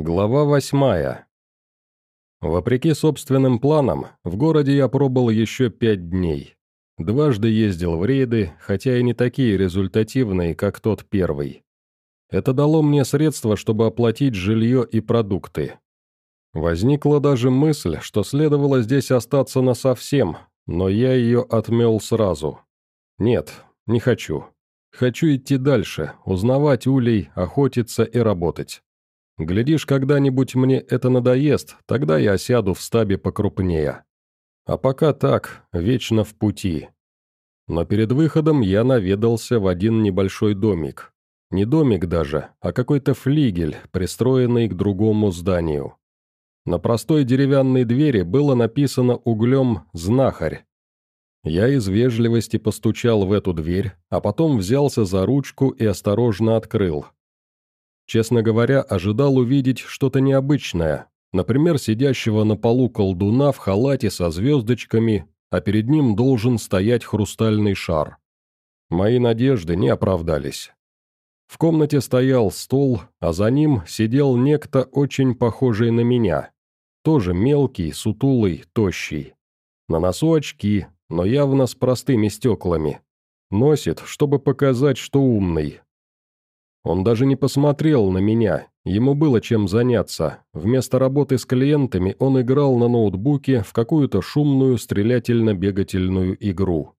Глава восьмая. Вопреки собственным планам, в городе я пробыл еще пять дней. Дважды ездил в рейды, хотя и не такие результативные, как тот первый. Это дало мне средства, чтобы оплатить жилье и продукты. Возникла даже мысль, что следовало здесь остаться насовсем, но я ее отмел сразу. Нет, не хочу. Хочу идти дальше, узнавать улей, охотиться и работать. Глядишь, когда-нибудь мне это надоест, тогда я сяду в стабе покрупнее. А пока так, вечно в пути. Но перед выходом я наведался в один небольшой домик. Не домик даже, а какой-то флигель, пристроенный к другому зданию. На простой деревянной двери было написано углем «Знахарь». Я из вежливости постучал в эту дверь, а потом взялся за ручку и осторожно открыл – Честно говоря, ожидал увидеть что-то необычное, например, сидящего на полу колдуна в халате со звездочками, а перед ним должен стоять хрустальный шар. Мои надежды не оправдались. В комнате стоял стол, а за ним сидел некто очень похожий на меня. Тоже мелкий, сутулый, тощий. На носу очки, но явно с простыми стеклами. Носит, чтобы показать, что умный, он даже не посмотрел на меня, ему было чем заняться. Вместо работы с клиентами он играл на ноутбуке в какую-то шумную стрелятельно-бегательную игру.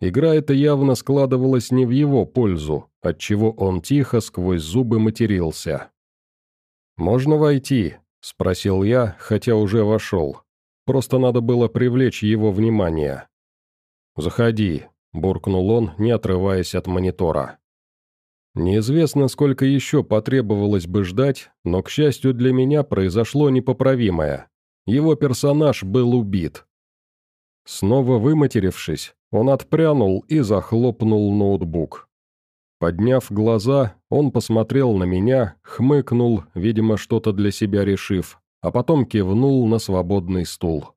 Игра эта явно складывалась не в его пользу, отчего он тихо сквозь зубы матерился. «Можно войти?» – спросил я, хотя уже вошел. Просто надо было привлечь его внимание. «Заходи», – буркнул он, не отрываясь от монитора. Неизвестно, сколько еще потребовалось бы ждать, но, к счастью для меня, произошло непоправимое. Его персонаж был убит. Снова выматерившись, он отпрянул и захлопнул ноутбук. Подняв глаза, он посмотрел на меня, хмыкнул, видимо, что-то для себя решив, а потом кивнул на свободный стул.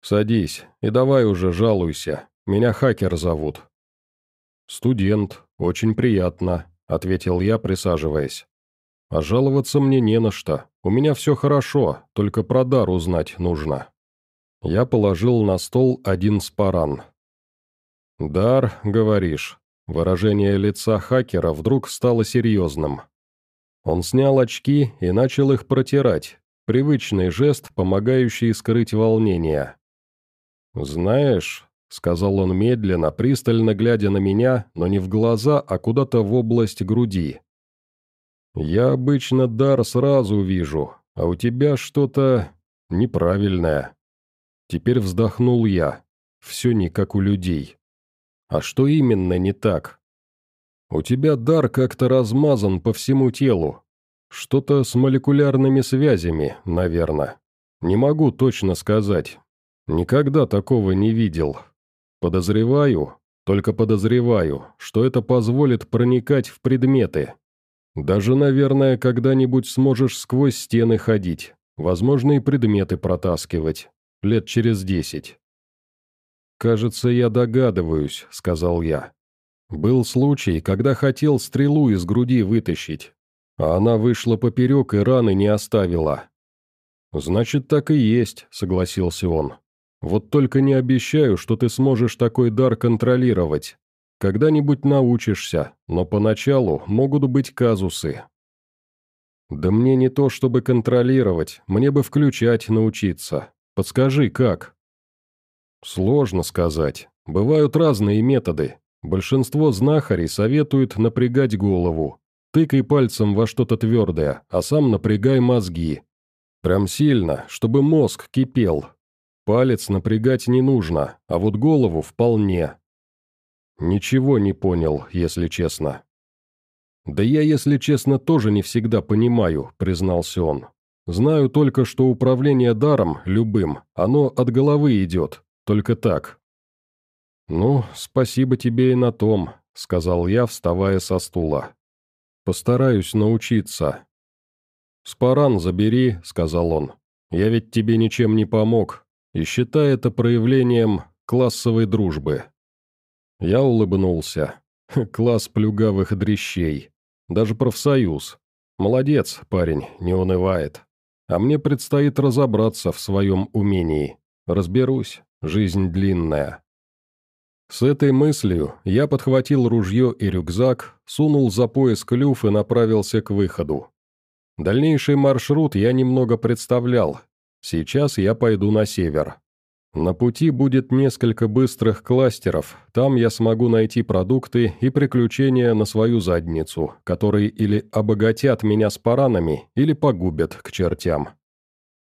«Садись, и давай уже жалуйся. Меня хакер зовут». «Студент. Очень приятно», — ответил я, присаживаясь. «А жаловаться мне не на что. У меня все хорошо, только про дар узнать нужно». Я положил на стол один спаран. «Дар, говоришь». Выражение лица хакера вдруг стало серьезным. Он снял очки и начал их протирать. Привычный жест, помогающий скрыть волнение. «Знаешь, сказал он медленно, пристально глядя на меня, но не в глаза, а куда-то в область груди. «Я обычно дар сразу вижу, а у тебя что-то неправильное». Теперь вздохнул я. Все не как у людей. А что именно не так? У тебя дар как-то размазан по всему телу. Что-то с молекулярными связями, наверное. Не могу точно сказать. Никогда такого не видел. Подозреваю, только подозреваю, что это позволит проникать в предметы. Даже, наверное, когда-нибудь сможешь сквозь стены ходить, возможно, и предметы протаскивать, лет через десять. «Кажется, я догадываюсь», — сказал я. «Был случай, когда хотел стрелу из груди вытащить, а она вышла поперек и раны не оставила». «Значит, так и есть», — согласился он. Вот только не обещаю, что ты сможешь такой дар контролировать. Когда-нибудь научишься, но поначалу могут быть казусы. Да мне не то, чтобы контролировать, мне бы включать научиться. Подскажи, как? Сложно сказать. Бывают разные методы. Большинство знахарей советуют напрягать голову. Тыкай пальцем во что-то твердое, а сам напрягай мозги. Прям сильно, чтобы мозг кипел, Палец напрягать не нужно, а вот голову вполне. Ничего не понял, если честно. «Да я, если честно, тоже не всегда понимаю», — признался он. «Знаю только, что управление даром, любым, оно от головы идет, только так». «Ну, спасибо тебе и на том», — сказал я, вставая со стула. «Постараюсь научиться». «Спаран забери», — сказал он. «Я ведь тебе ничем не помог, и считай это проявлением классовой дружбы. Я улыбнулся. Класс плюгавых дрищей. Даже профсоюз. Молодец, парень, не унывает. А мне предстоит разобраться в своем умении. Разберусь, жизнь длинная. С этой мыслью я подхватил ружье и рюкзак, сунул за пояс клюв и направился к выходу. Дальнейший маршрут я немного представлял. Сейчас я пойду на север. На пути будет несколько быстрых кластеров, там я смогу найти продукты и приключения на свою задницу, которые или обогатят меня с паранами, или погубят к чертям.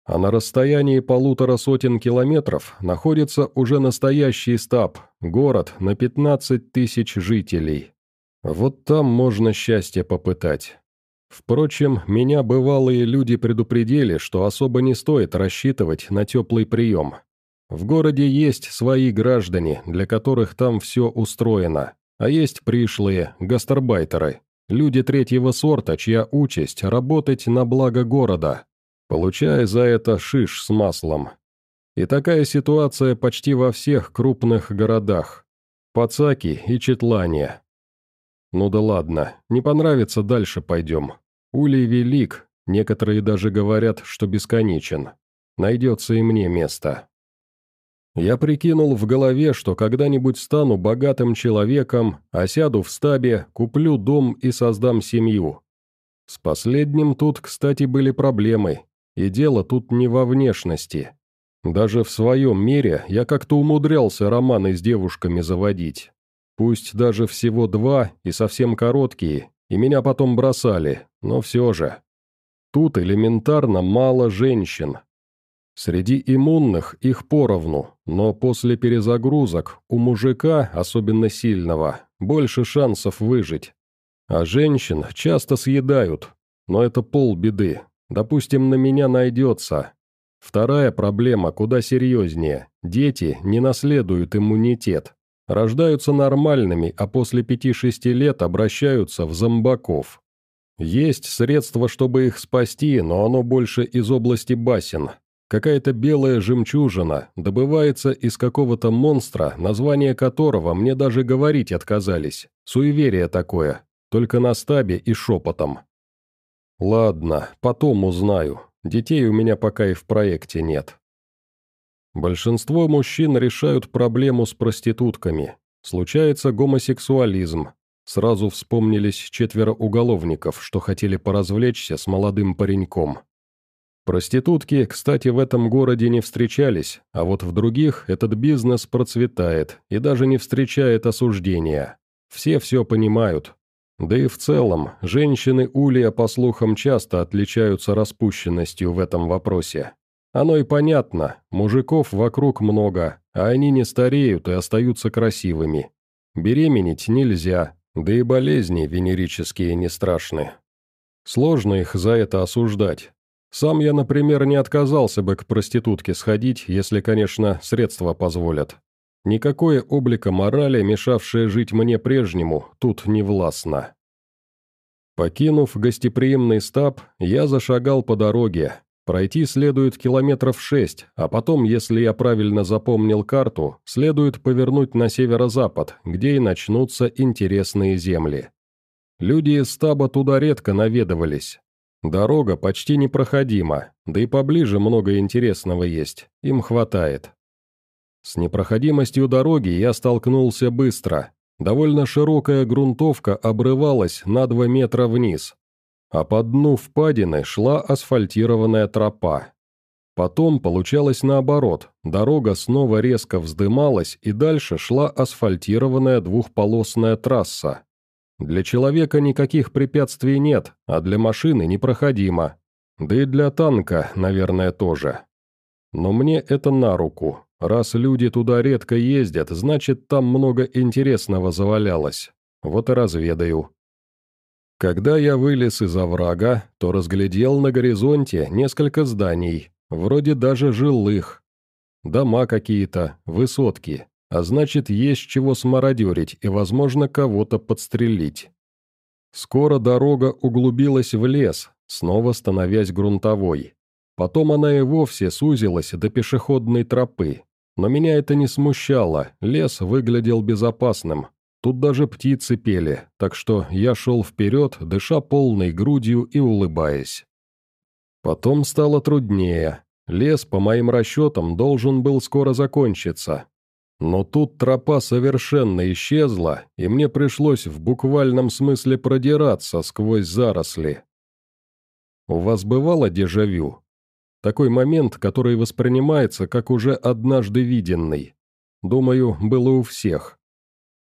А на расстоянии полутора сотен километров находится уже настоящий стаб, город на 15 тысяч жителей. Вот там можно счастье попытать. Впрочем, меня бывалые люди предупредили, что особо не стоит рассчитывать на теплый прием. В городе есть свои граждане, для которых там все устроено, а есть пришлые, гастарбайтеры, люди третьего сорта, чья участь – работать на благо города, получая за это шиш с маслом. И такая ситуация почти во всех крупных городах. Пацаки и Четлане. Ну да ладно, не понравится, дальше пойдем. Улей велик, некоторые даже говорят, что бесконечен. Найдется и мне место. Я прикинул в голове, что когда-нибудь стану богатым человеком, осяду в стабе, куплю дом и создам семью. С последним тут, кстати, были проблемы, и дело тут не во внешности. Даже в своем мире я как-то умудрялся романы с девушками заводить. Пусть даже всего два и совсем короткие, и меня потом бросали, но все же. Тут элементарно мало женщин, Среди иммунных их поровну, но после перезагрузок у мужика, особенно сильного, больше шансов выжить. А женщин часто съедают, но это полбеды. Допустим, на меня найдется. Вторая проблема куда серьезнее. Дети не наследуют иммунитет. Рождаются нормальными, а после 5-6 лет обращаются в зомбаков. Есть средства, чтобы их спасти, но оно больше из области басен, Какая-то белая жемчужина добывается из какого-то монстра, название которого мне даже говорить отказались. Суеверие такое, только на стабе и шепотом. Ладно, потом узнаю. Детей у меня пока и в проекте нет. Большинство мужчин решают проблему с проститутками. Случается гомосексуализм. Сразу вспомнились четверо уголовников, что хотели поразвлечься с молодым пареньком. Проститутки, кстати, в этом городе не встречались, а вот в других этот бизнес процветает и даже не встречает осуждения. Все все понимают. Да и в целом, женщины Улья, по слухам, часто отличаются распущенностью в этом вопросе. Оно и понятно, мужиков вокруг много, а они не стареют и остаются красивыми. Беременеть нельзя, да и болезни венерические не страшны. Сложно их за это осуждать, сам я, например, не отказался бы к проститутке сходить, если, конечно, средства позволят. Никакое облика морали, мешавшее жить мне прежнему, тут не властно. Покинув гостеприимный стаб, я зашагал по дороге. Пройти следует километров шесть, а потом, если я правильно запомнил карту, следует повернуть на северо-запад, где и начнутся интересные земли. Люди из стаба туда редко наведывались, Дорога почти непроходима, да и поближе много интересного есть, им хватает. С непроходимостью дороги я столкнулся быстро. Довольно широкая грунтовка обрывалась на 2 метра вниз, а по дну впадины шла асфальтированная тропа. Потом получалось наоборот, дорога снова резко вздымалась и дальше шла асфальтированная двухполосная трасса. Для человека никаких препятствий нет, а для машины непроходимо. Да и для танка, наверное, тоже. Но мне это на руку. Раз люди туда редко ездят, значит, там много интересного завалялось. Вот и разведаю. Когда я вылез из оврага, то разглядел на горизонте несколько зданий, вроде даже жилых. Дома какие-то, высотки. А значит, есть чего смародерить и, возможно, кого-то подстрелить. Скоро дорога углубилась в лес, снова становясь грунтовой. Потом она и вовсе сузилась до пешеходной тропы. Но меня это не смущало, лес выглядел безопасным. Тут даже птицы пели, так что я шел вперед, дыша полной грудью и улыбаясь. Потом стало труднее. Лес, по моим расчетам, должен был скоро закончиться. Но тут тропа совершенно исчезла, и мне пришлось в буквальном смысле продираться сквозь заросли. У вас бывало дежавю? Такой момент, который воспринимается как уже однажды виденный. Думаю, было у всех.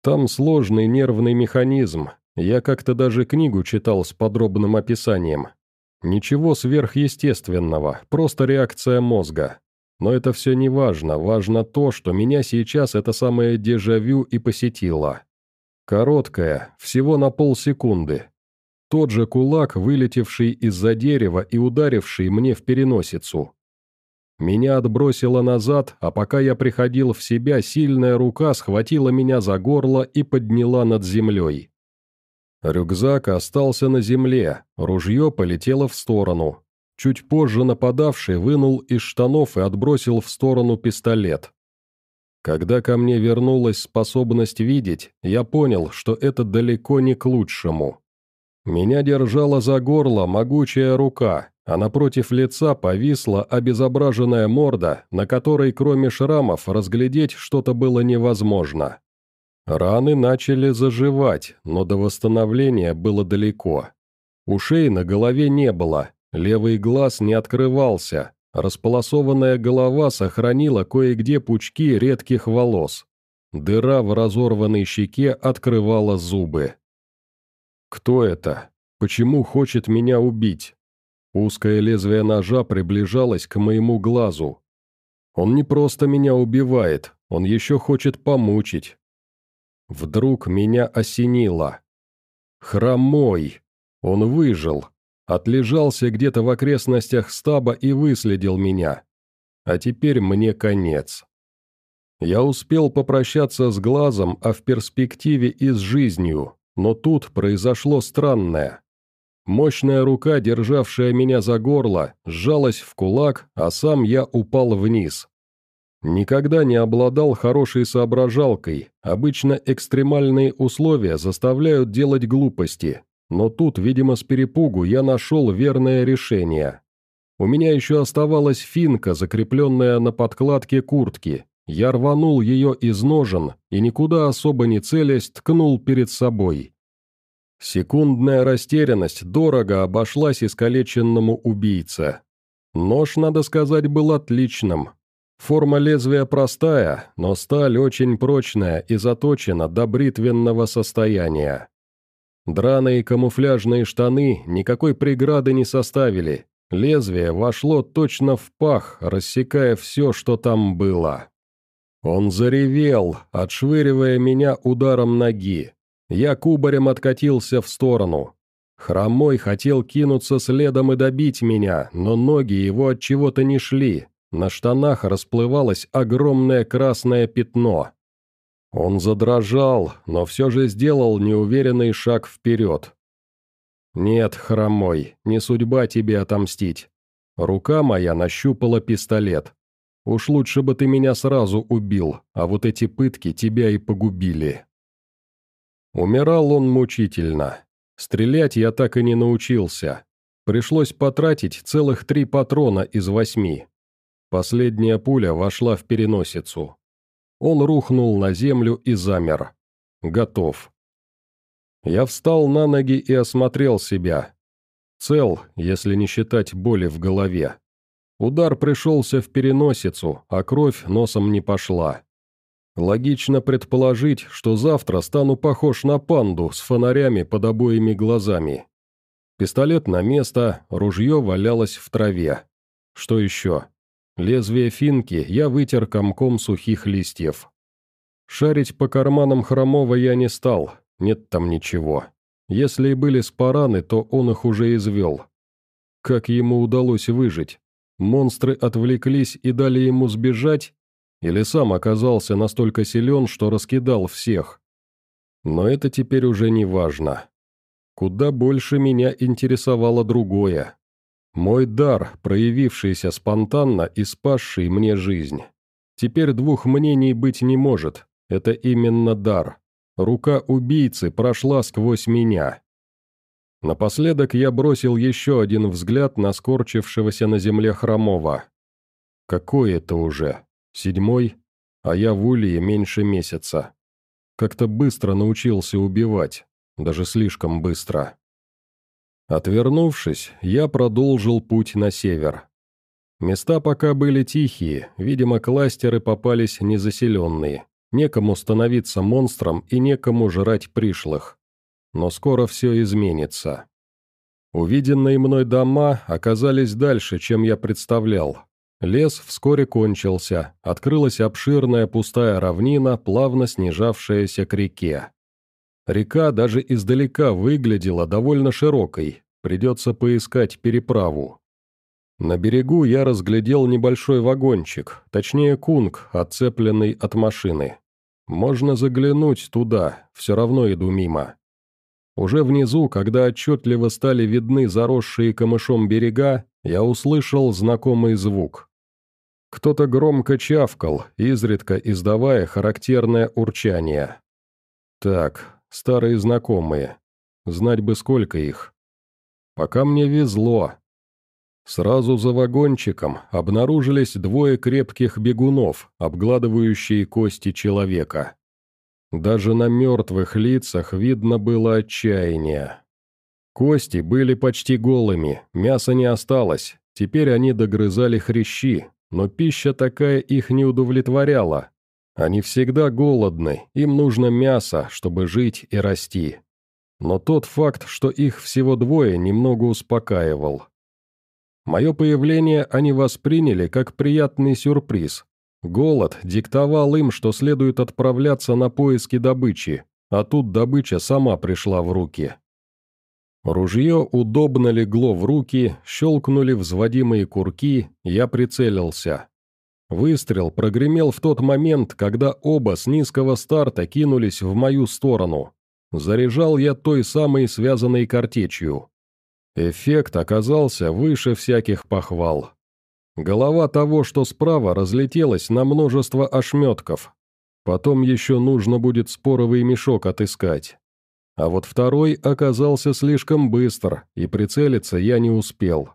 Там сложный нервный механизм, я как-то даже книгу читал с подробным описанием. Ничего сверхъестественного, просто реакция мозга. Но это все не важно, важно то, что меня сейчас это самое дежавю и посетило. Короткое, всего на полсекунды. Тот же кулак, вылетевший из-за дерева и ударивший мне в переносицу. Меня отбросило назад, а пока я приходил в себя, сильная рука схватила меня за горло и подняла над землей. Рюкзак остался на земле, ружье полетело в сторону. Чуть позже нападавший вынул из штанов и отбросил в сторону пистолет. Когда ко мне вернулась способность видеть, я понял, что это далеко не к лучшему. Меня держала за горло могучая рука, а напротив лица повисла обезображенная морда, на которой кроме шрамов разглядеть что-то было невозможно. Раны начали заживать, но до восстановления было далеко. Ушей на голове не было, левый глаз не открывался, располосованная голова сохранила кое-где пучки редких волос. Дыра в разорванной щеке открывала зубы. «Кто это? Почему хочет меня убить?» Узкое лезвие ножа приближалось к моему глазу. Он не просто меня убивает, он еще хочет помучить. Вдруг меня осенило. Хромой. Он выжил. Отлежался где-то в окрестностях стаба и выследил меня. А теперь мне конец. Я успел попрощаться с глазом, а в перспективе и с жизнью, но тут произошло странное. Мощная рука, державшая меня за горло, сжалась в кулак, а сам я упал вниз. Никогда не обладал хорошей соображалкой, обычно экстремальные условия заставляют делать глупости, но тут, видимо, с перепугу я нашел верное решение. У меня еще оставалась финка, закрепленная на подкладке куртки. Я рванул ее из ножен и, никуда особо не целясь, ткнул перед собой. Секундная растерянность дорого обошлась искалеченному убийце. Нож, надо сказать, был отличным. Форма лезвия простая, но сталь очень прочная и заточена до бритвенного состояния. Драные камуфляжные штаны никакой преграды не составили. Лезвие вошло точно в пах, рассекая все, что там было. Он заревел, отшвыривая меня ударом ноги. Я кубарем откатился в сторону. Хромой хотел кинуться следом и добить меня, но ноги его от чего-то не шли. На штанах расплывалось огромное красное пятно. Он задрожал, но все же сделал неуверенный шаг вперед. «Нет, хромой, не судьба тебе отомстить. Рука моя нащупала пистолет. Уж лучше бы ты меня сразу убил, а вот эти пытки тебя и погубили». Умирал он мучительно. Стрелять я так и не научился. Пришлось потратить целых три патрона из восьми. Последняя пуля вошла в переносицу. Он рухнул на землю и замер. Готов. Я встал на ноги и осмотрел себя. Цел, если не считать боли в голове. Удар пришелся в переносицу, а кровь носом не пошла. Логично предположить, что завтра стану похож на панду с фонарями под обоими глазами. Пистолет на место, ружье валялось в траве. Что еще? Лезвие финки я вытер комком сухих листьев. Шарить по карманам Хромова я не стал, нет там ничего. Если и были спараны, то он их уже извел. Как ему удалось выжить? Монстры отвлеклись и дали ему сбежать, или сам оказался настолько силен, что раскидал всех. Но это теперь уже не важно. Куда больше меня интересовало другое. Мой дар, проявившийся спонтанно и спасший мне жизнь. Теперь двух мнений быть не может, это именно дар. рука убийцы прошла сквозь меня. Напоследок я бросил еще один взгляд на скорчившегося на земле Хромова. Какой это уже? Седьмой? А я в Улье меньше месяца. Как-то быстро научился убивать, даже слишком быстро. Отвернувшись, я продолжил путь на север. Места пока были тихие, видимо, кластеры попались незаселенные. Некому становиться монстром и некому жрать пришлых. Но скоро все изменится. Увиденные мной дома оказались дальше, чем я представлял. Лес вскоре кончился, открылась обширная пустая равнина, плавно снижавшаяся к реке. Река даже издалека выглядела довольно широкой, придется поискать переправу. На берегу я разглядел небольшой вагончик, точнее кунг, отцепленный от машины. Можно заглянуть туда, все равно иду мимо. Уже внизу, когда отчетливо стали видны заросшие камышом берега, я услышал знакомый звук. Кто-то громко чавкал, изредка издавая характерное урчание. Так, старые знакомые. Знать бы сколько их. Пока мне везло. Сразу за вагончиком обнаружились двое крепких бегунов, обгладывающие кости человека. Даже на мертвых лицах видно было отчаяние. Кости были почти голыми, мяса не осталось, теперь они догрызали хрящи, но пища такая их не удовлетворяла. Они всегда голодны, им нужно мясо, чтобы жить и расти. Но тот факт, что их всего двое, немного успокаивал. Мое появление они восприняли как приятный сюрприз, Голод диктовал им, что следует отправляться на поиски добычи, а тут добыча сама пришла в руки. Ружье удобно легло в руки, щелкнули взводимые курки, я прицелился. Выстрел прогремел в тот момент, когда оба с низкого старта кинулись в мою сторону. Заряжал я той самой связанной картечью. Эффект оказался выше всяких похвал. Голова того, что справа, разлетелась на множество ошметков. Потом еще нужно будет споровый мешок отыскать. А вот второй оказался слишком быстр, и прицелиться я не успел.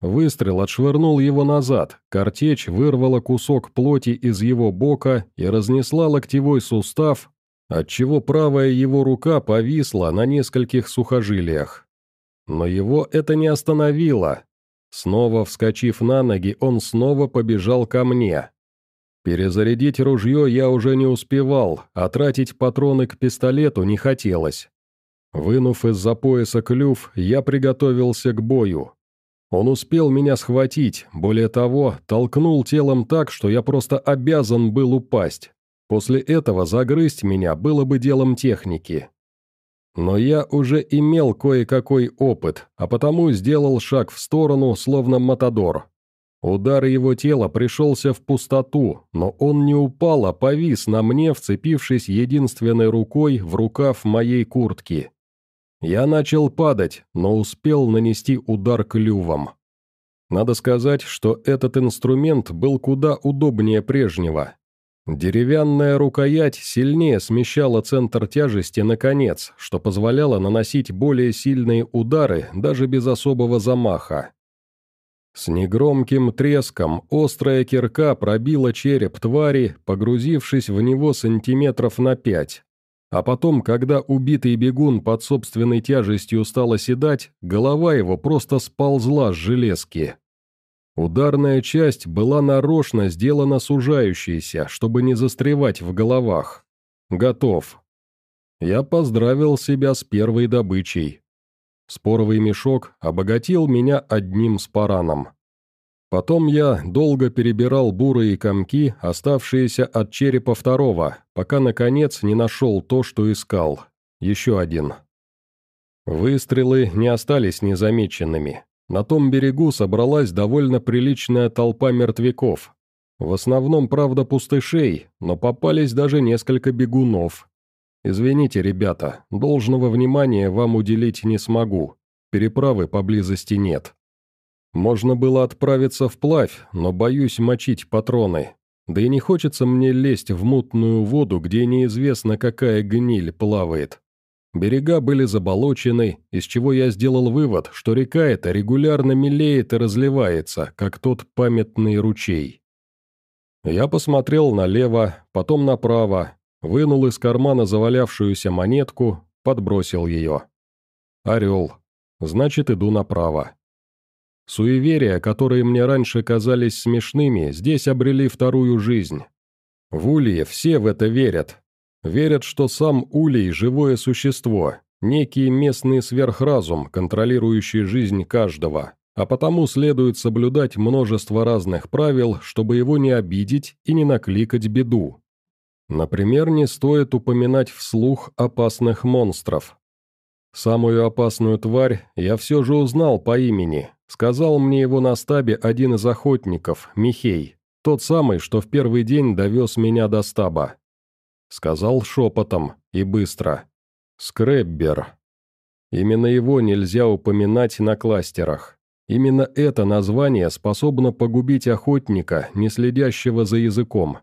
Выстрел отшвырнул его назад, картечь вырвала кусок плоти из его бока и разнесла локтевой сустав, отчего правая его рука повисла на нескольких сухожилиях. Но его это не остановило, Снова вскочив на ноги, он снова побежал ко мне. Перезарядить ружье я уже не успевал, а тратить патроны к пистолету не хотелось. Вынув из-за пояса клюв, я приготовился к бою. Он успел меня схватить, более того, толкнул телом так, что я просто обязан был упасть. После этого загрызть меня было бы делом техники. Но я уже имел кое-какой опыт, а потому сделал шаг в сторону, словно матадор. Удар его тела пришелся в пустоту, но он не упал, а повис на мне, вцепившись единственной рукой в рукав моей куртки. Я начал падать, но успел нанести удар клювом. Надо сказать, что этот инструмент был куда удобнее прежнего, Деревянная рукоять сильнее смещала центр тяжести на конец, что позволяло наносить более сильные удары даже без особого замаха. С негромким треском острая кирка пробила череп твари, погрузившись в него сантиметров на пять. А потом, когда убитый бегун под собственной тяжестью стал оседать, голова его просто сползла с железки. Ударная часть была нарочно сделана сужающейся, чтобы не застревать в головах. Готов. Я поздравил себя с первой добычей. Споровый мешок обогатил меня одним спараном. Потом я долго перебирал бурые комки, оставшиеся от черепа второго, пока, наконец, не нашел то, что искал. Еще один. Выстрелы не остались незамеченными. На том берегу собралась довольно приличная толпа мертвяков. В основном, правда, пустышей, но попались даже несколько бегунов. Извините, ребята, должного внимания вам уделить не смогу. Переправы поблизости нет. Можно было отправиться вплавь, но боюсь мочить патроны. Да и не хочется мне лезть в мутную воду, где неизвестно какая гниль плавает. Берега были заболочены, из чего я сделал вывод, что река эта регулярно мелеет и разливается, как тот памятный ручей. Я посмотрел налево, потом направо, вынул из кармана завалявшуюся монетку, подбросил ее. Орел. Значит, иду направо. Суеверия, которые мне раньше казались смешными, здесь обрели вторую жизнь. В Улье все в это верят. Верят, что сам Улей – живое существо, некий местный сверхразум, контролирующий жизнь каждого, а потому следует соблюдать множество разных правил, чтобы его не обидеть и не накликать беду. Например, не стоит упоминать вслух опасных монстров. Самую опасную тварь я все же узнал по имени, Сказал мне его на стабе один из охотников, Михей, тот самый, что в первый день довез меня до стаба. Сказал шепотом и быстро. Скреббер. Именно его нельзя упоминать на кластерах. Именно это название способно погубить охотника, не следящего за языком.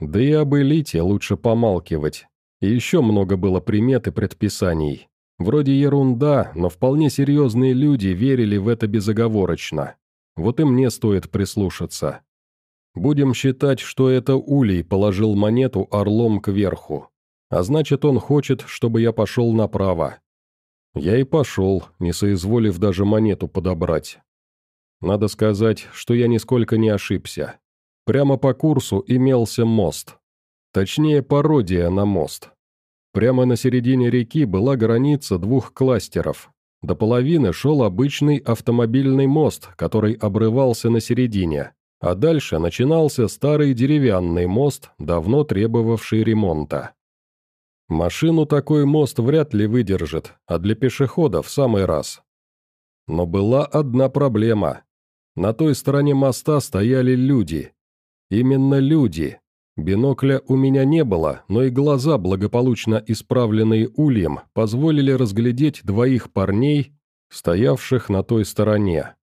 Да и об элите лучше помалкивать. И еще много было примет и предписаний. Вроде ерунда, но вполне серьезные люди верили в это безоговорочно. Вот и мне стоит прислушаться. Будем считать, что это Улей положил монету орлом кверху. А значит, он хочет, чтобы я пошел направо. Я и пошел, не соизволив даже монету подобрать. Надо сказать, что я нисколько не ошибся. Прямо по курсу имелся мост. Точнее, пародия на мост. Прямо на середине реки была граница двух кластеров. До половины шел обычный автомобильный мост, который обрывался на середине, а дальше начинался старый деревянный мост, давно требовавший ремонта. Машину такой мост вряд ли выдержит, а для пешехода в самый раз. Но была одна проблема. На той стороне моста стояли люди. Именно люди, Бинокля у меня не было, но и глаза, благополучно исправленные ульем, позволили разглядеть двоих парней, стоявших на той стороне.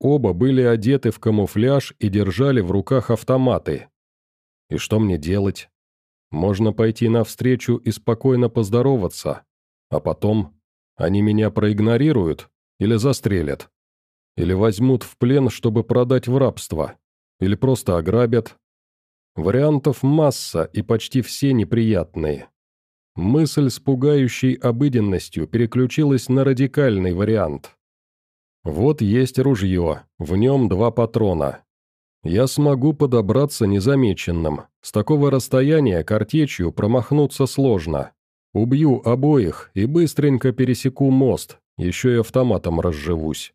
Оба были одеты в камуфляж и держали в руках автоматы. И что мне делать? Можно пойти навстречу и спокойно поздороваться. А потом они меня проигнорируют или застрелят. Или возьмут в плен, чтобы продать в рабство. Или просто ограбят, Вариантов масса и почти все неприятные. Мысль с пугающей обыденностью переключилась на радикальный вариант. Вот есть ружье, в нем два патрона. Я смогу подобраться незамеченным. С такого расстояния картечью промахнуться сложно. Убью обоих и быстренько пересеку мост, еще и автоматом разживусь.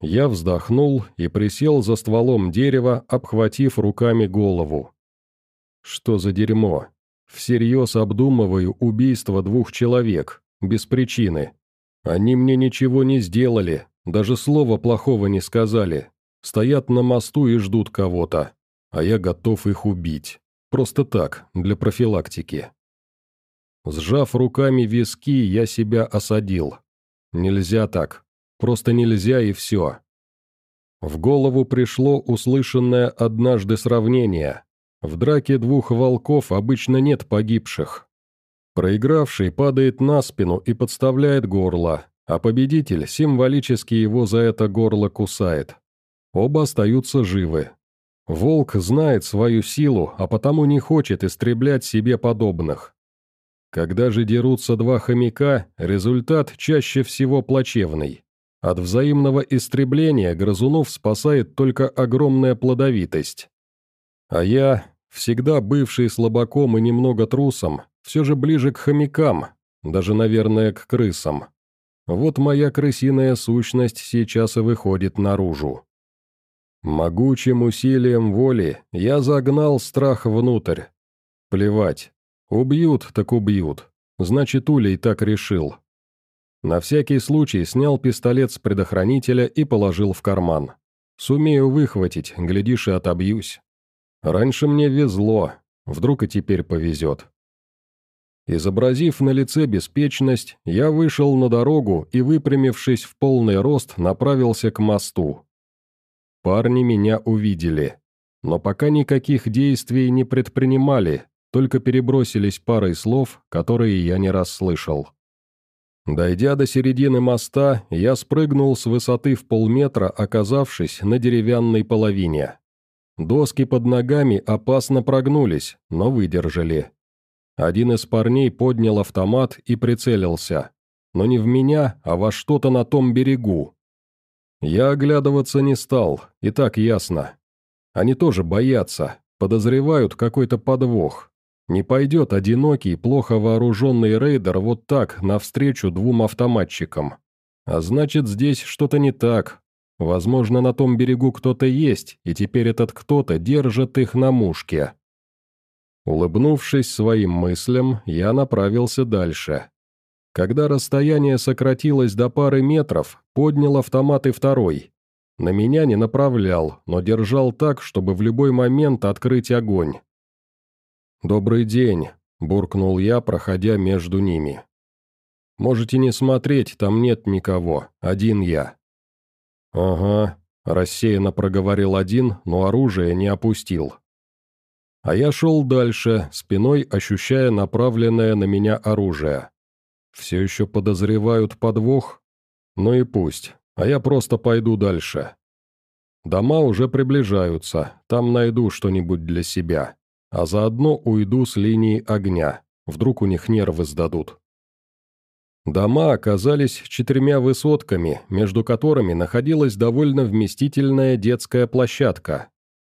Я вздохнул и присел за стволом дерева, обхватив руками голову. Что за дерьмо? Всерьез обдумываю убийство двух человек, без причины. Они мне ничего не сделали, даже слова плохого не сказали. Стоят на мосту и ждут кого-то, а я готов их убить. Просто так, для профилактики. Сжав руками виски, я себя осадил. Нельзя так, Просто нельзя и все. В голову пришло услышанное однажды сравнение. В драке двух волков обычно нет погибших. Проигравший падает на спину и подставляет горло, а победитель символически его за это горло кусает. Оба остаются живы. Волк знает свою силу, а потому не хочет истреблять себе подобных. Когда же дерутся два хомяка, результат чаще всего плачевный. От взаимного истребления грызунов спасает только огромная плодовитость. А я, всегда бывший слабаком и немного трусом, все же ближе к хомякам, даже, наверное, к крысам. Вот моя крысиная сущность сейчас и выходит наружу. Могучим усилием воли я загнал страх внутрь. Плевать. Убьют, так убьют. Значит, Улей так решил. На всякий случай снял пистолет с предохранителя и положил в карман. Сумею выхватить, глядишь и отобьюсь. Раньше мне везло, вдруг и теперь повезет. Изобразив на лице беспечность, я вышел на дорогу и, выпрямившись в полный рост, направился к мосту. Парни меня увидели. но пока никаких действий не предпринимали, только перебросились парой слов, которые я не расслышал. Дойдя до середины моста, я спрыгнул с высоты в полметра, оказавшись на деревянной половине. Доски под ногами опасно прогнулись, но выдержали. Один из парней поднял автомат и прицелился. Но не в меня, а во что-то на том берегу. Я оглядываться не стал, и так ясно. Они тоже боятся, подозревают какой-то подвох. Не пойдет одинокий, плохо вооруженный рейдер вот так, навстречу двум автоматчикам. А значит, здесь что-то не так. Возможно, на том берегу кто-то есть, и теперь этот кто-то держит их на мушке. Улыбнувшись своим мыслям, я направился дальше. Когда расстояние сократилось до пары метров, поднял автомат и второй. На меня не направлял, но держал так, чтобы в любой момент открыть огонь. «Добрый день», – буркнул я, проходя между ними. «Можете не смотреть, там нет никого, один я». «Ага», – рассеянно проговорил один, но оружие не опустил. А я шел дальше, спиной ощущая направленное на меня оружие. Все еще подозревают подвох? Ну и пусть, а я просто пойду дальше. Дома уже приближаются, там найду что-нибудь для себя, а заодно уйду с линии огня, вдруг у них нервы сдадут. Дома оказались четырьмя высотками, между которыми находилась довольно вместительная детская площадка.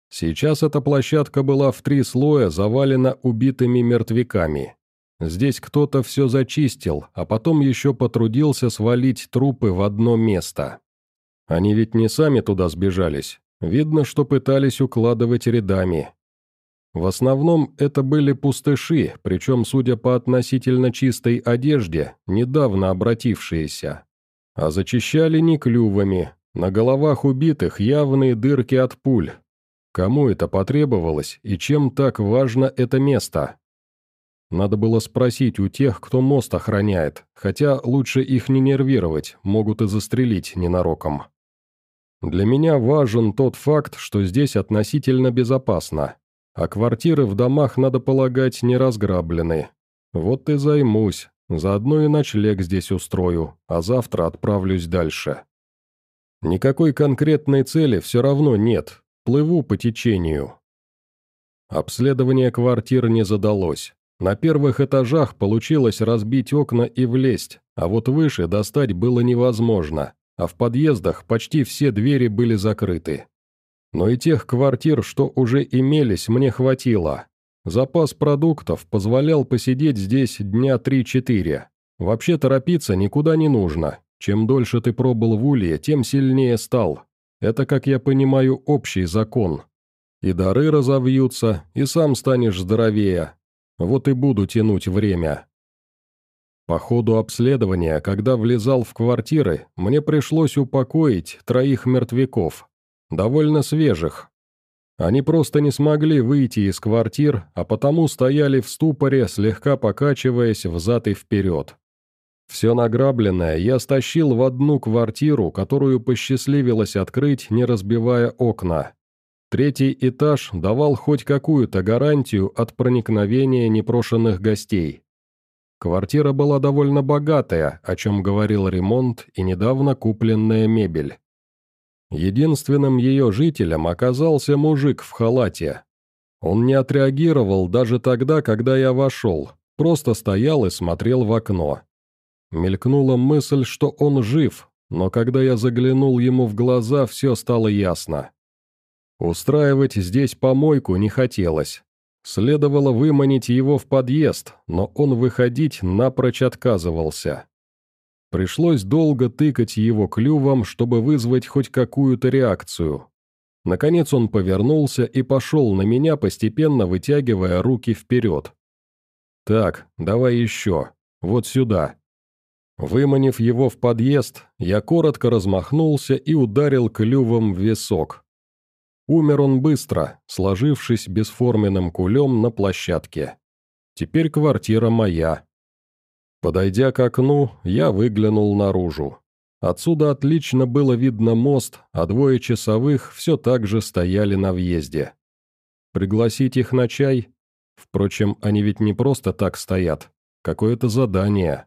Сейчас эта площадка была в три слоя завалена убитыми мертвяками. Здесь кто-то все зачистил, а потом еще потрудился свалить трупы в одно место. Они ведь не сами туда сбежались. Видно, что пытались укладывать рядами. В основном это были пустыши, причем, судя по относительно чистой одежде, недавно обратившиеся. А зачищали не клювами, на головах убитых явные дырки от пуль. Кому это потребовалось и чем так важно это место? Надо было спросить у тех, кто мост охраняет, хотя лучше их не нервировать, могут и застрелить ненароком. Для меня важен тот факт, что здесь относительно безопасно, а квартиры в домах, надо полагать, не разграблены. Вот и займусь, заодно и ночлег здесь устрою, а завтра отправлюсь дальше. Никакой конкретной цели все равно нет, плыву по течению. Обследование квартир не задалось. На первых этажах получилось разбить окна и влезть, а вот выше достать было невозможно, а в подъездах почти все двери были закрыты. Но и тех квартир, что уже имелись, мне хватило. Запас продуктов позволял посидеть здесь дня 3-4. Вообще торопиться никуда не нужно. Чем дольше ты пробыл в Улье, тем сильнее стал. Это, как я понимаю, общий закон. И дары разовьются, и сам станешь здоровее, вот и буду тянуть время. По ходу обследования, когда влезал в квартиры, мне пришлось упокоить троих мертвяков, довольно свежих. Они просто не смогли выйти из квартир, а потому стояли в ступоре, слегка покачиваясь взад и вперед. Все награбленное я стащил в одну квартиру, которую посчастливилось открыть, не разбивая окна. Третий этаж давал хоть какую-то гарантию от проникновения непрошенных гостей. Квартира была довольно богатая, о чем говорил ремонт и недавно купленная мебель. Единственным ее жителем оказался мужик в халате. Он не отреагировал даже тогда, когда я вошел, просто стоял и смотрел в окно. Мелькнула мысль, что он жив, но когда я заглянул ему в глаза, все стало ясно. Устраивать здесь помойку не хотелось. Следовало выманить его в подъезд, но он выходить напрочь отказывался. Пришлось долго тыкать его клювом, чтобы вызвать хоть какую-то реакцию. Наконец он повернулся и пошел на меня, постепенно вытягивая руки вперед. «Так, давай еще. Вот сюда». Выманив его в подъезд, я коротко размахнулся и ударил клювом в висок. Умер он быстро, сложившись бесформенным кулем на площадке. Теперь квартира моя. Подойдя к окну, я выглянул наружу. Отсюда отлично было видно мост, а двое часовых все так же стояли на въезде. Пригласить их на чай? Впрочем, они ведь не просто так стоят. Какое-то задание.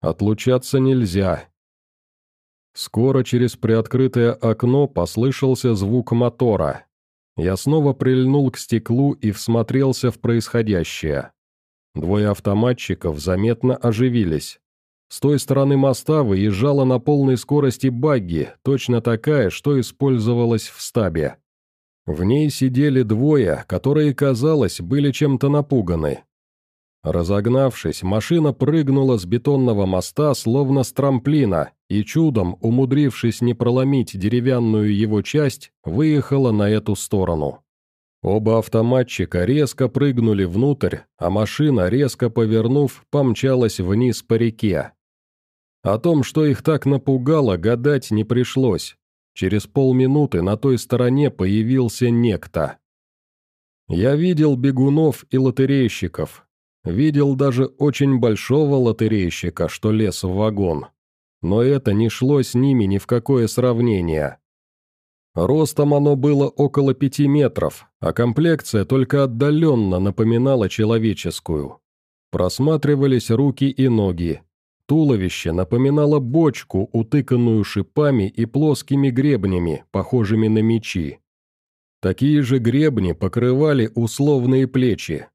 Отлучаться нельзя. Скоро через приоткрытое окно послышался звук мотора. Я снова прильнул к стеклу и всмотрелся в происходящее. Двое автоматчиков заметно оживились. С той стороны моста выезжала на полной скорости багги, точно такая, что использовалась в стабе. В ней сидели двое, которые, казалось, были чем-то напуганы. Разогнавшись, машина прыгнула с бетонного моста, словно с трамплина, и чудом, умудрившись не проломить деревянную его часть, выехала на эту сторону. Оба автоматчика резко прыгнули внутрь, а машина, резко повернув, помчалась вниз по реке. О том, что их так напугало, гадать не пришлось. Через полминуты на той стороне появился некто. Я видел бегунов и лотерейщиков. Видел даже очень большого лотерейщика, что лез в вагон. Но это не шло с ними ни в какое сравнение. Ростом оно было около пяти метров, а комплекция только отдаленно напоминала человеческую. Просматривались руки и ноги, Туловище напоминало бочку, утыканную шипами и плоскими гребнями, похожими на мечи. Такие же гребни покрывали условные плечи.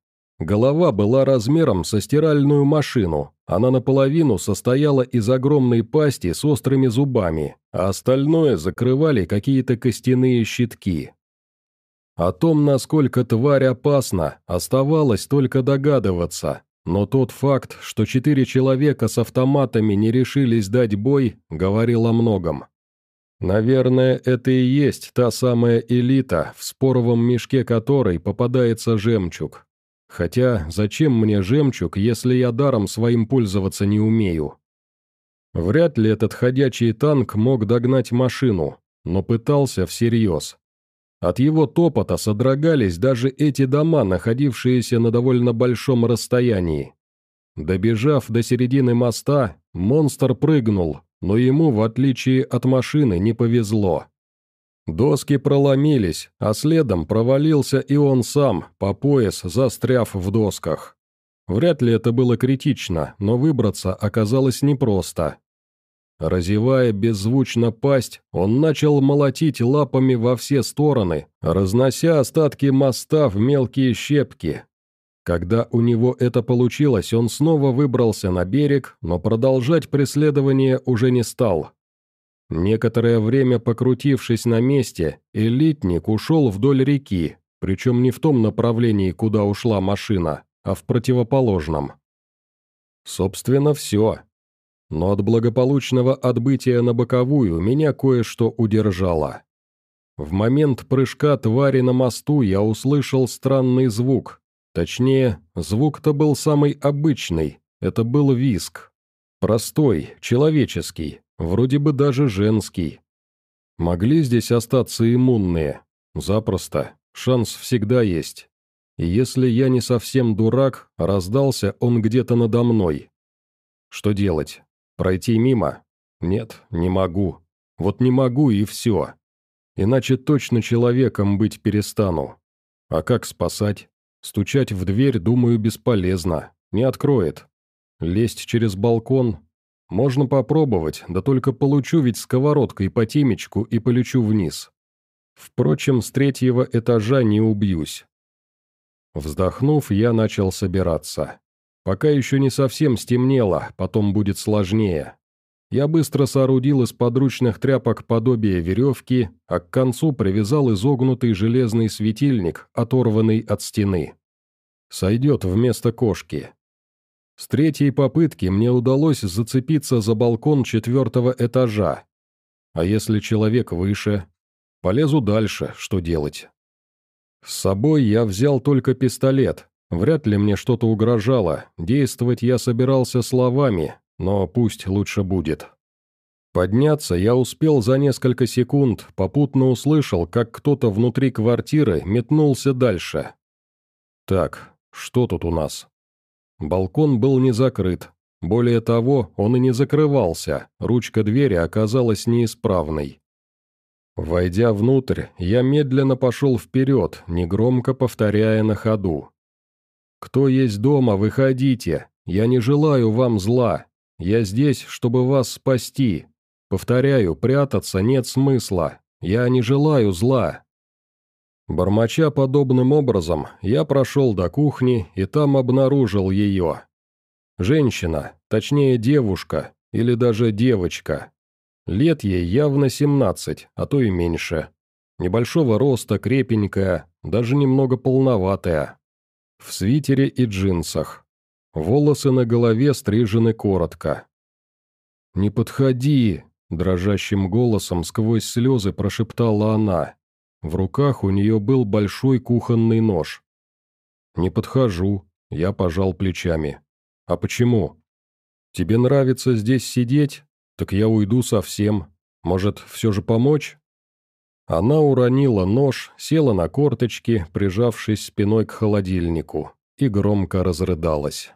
Голова была размером со стиральную машину, она наполовину состояла из огромной пасти с острыми зубами, а остальное закрывали какие-то костяные щитки. О том, насколько тварь опасна, оставалось только догадываться, но тот факт, что четыре человека с автоматами не решились дать бой, говорил о многом. Наверное, это и есть та самая элита, в споровом мешке которой попадается жемчуг. Хотя, зачем мне жемчуг, если я даром своим пользоваться не умею? Вряд ли этот ходячий танк мог догнать машину, но пытался всерьез. От его топота содрогались даже эти дома, находившиеся на довольно большом расстоянии. Добежав до середины моста, монстр прыгнул, но ему, в отличие от машины, не повезло. Доски проломились, а следом провалился и он сам, по пояс застряв в досках. Вряд ли это было критично, но выбраться оказалось непросто. Разевая беззвучно пасть, он начал молотить лапами во все стороны, разнося остатки моста в мелкие щепки. Когда у него это получилось, он снова выбрался на берег, но продолжать преследование уже не стал. Некоторое время покрутившись на месте, элитник ушел вдоль реки, причем не в том направлении, куда ушла машина, а в противоположном. Собственно, все но от благополучного отбытия на боковую меня кое-что удержало. В момент прыжка твари на мосту я услышал странный звук. Точнее, звук-то был самый обычный, это был виск. Простой, человеческий, вроде бы даже женский. Могли здесь остаться иммунные? Запросто, шанс всегда есть. И если я не совсем дурак, раздался он где-то надо мной. Что делать? Пройти мимо? Нет, не могу. Вот не могу и все. Иначе точно человеком быть перестану. А как спасать? Стучать в дверь, думаю, бесполезно. Не откроет. Лезть через балкон? Можно попробовать, да только получу ведь сковородкой по темечку и полечу вниз. Впрочем, с третьего этажа не убьюсь. Вздохнув, я начал собираться. Пока еще не совсем стемнело, потом будет сложнее. Я быстро соорудил из подручных тряпок подобие веревки, а к концу привязал изогнутый железный светильник, оторванный от стены. Сойдет вместо кошки. С третьей попытки мне удалось зацепиться за балкон четвертого этажа. А если человек выше? Полезу дальше, что делать? С собой я взял только пистолет, Вряд ли мне что-то угрожало, действовать я собирался словами, но пусть лучше будет. Подняться я успел за несколько секунд, попутно услышал, как кто-то внутри квартиры метнулся дальше. Так, что тут у нас? Балкон был не закрыт. Более того, он и не закрывался, ручка двери оказалась неисправной. Войдя внутрь, я медленно пошел вперед, негромко повторяя на ходу. «Кто есть дома, выходите. Я не желаю вам зла. Я здесь, чтобы вас спасти. Повторяю, прятаться нет смысла. Я не желаю зла». Бормоча подобным образом, я прошел до кухни и там обнаружил ее. Женщина, точнее девушка, или даже девочка. Лет ей явно 17, а то и меньше. Небольшого роста, крепенькая, даже немного полноватая. В свитере и джинсах. Волосы на голове стрижены коротко. «Не подходи!» – дрожащим голосом сквозь слезы прошептала она. В руках у нее был большой кухонный нож. «Не подхожу», – я пожал плечами. «А почему?» «Тебе нравится здесь сидеть? Так я уйду совсем. Может, все же помочь?» Она уронила нож, села на корточки, прижавшись спиной к холодильнику, и громко разрыдалась.